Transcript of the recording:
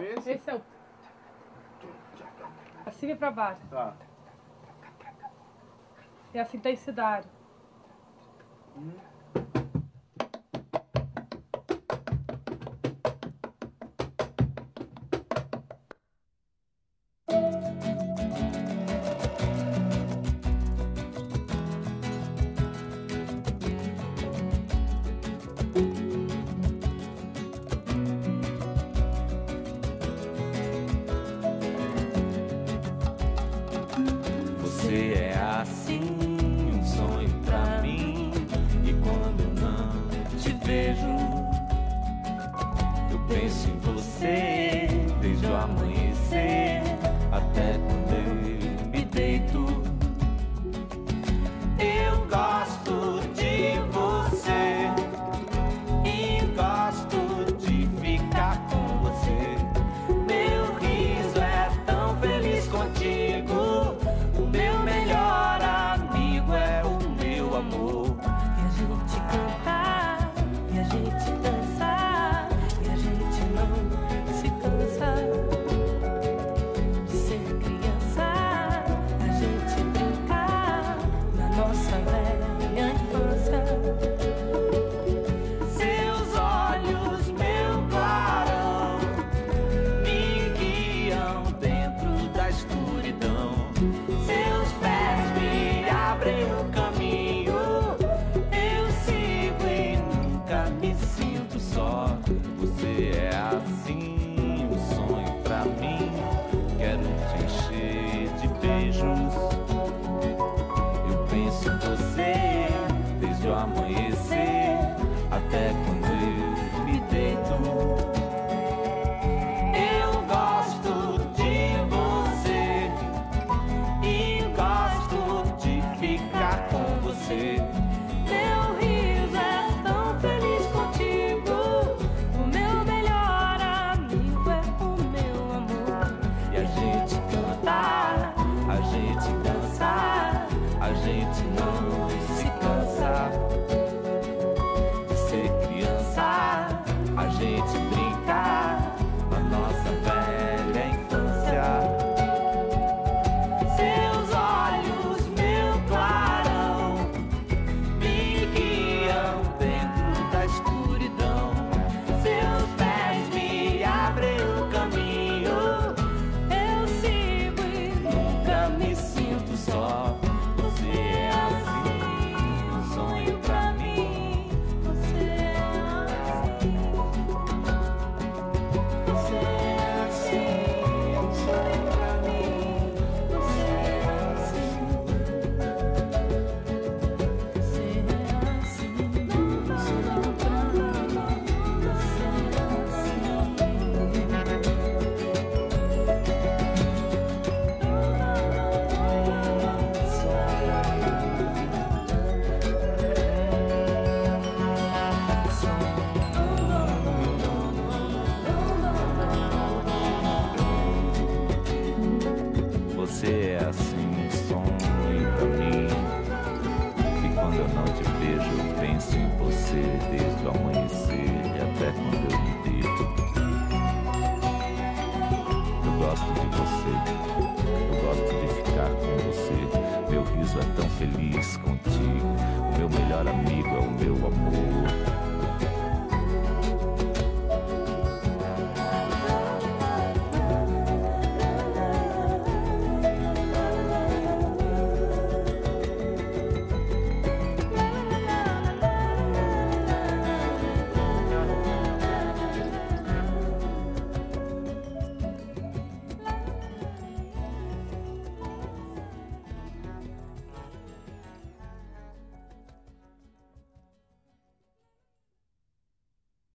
Esse? Esse é o... Assim é pra baixo. Tá. É assim, tá tem intensidade. Hum. É assim um sonho pra mim. E quando não te vejo, eu penso em você. teu caminho. Bye. você desde o amanhecer e até quando eu me deito. Eu gosto de você, eu gosto de ficar com você. Meu riso é tão feliz contigo, meu melhor amigo é o meu amor.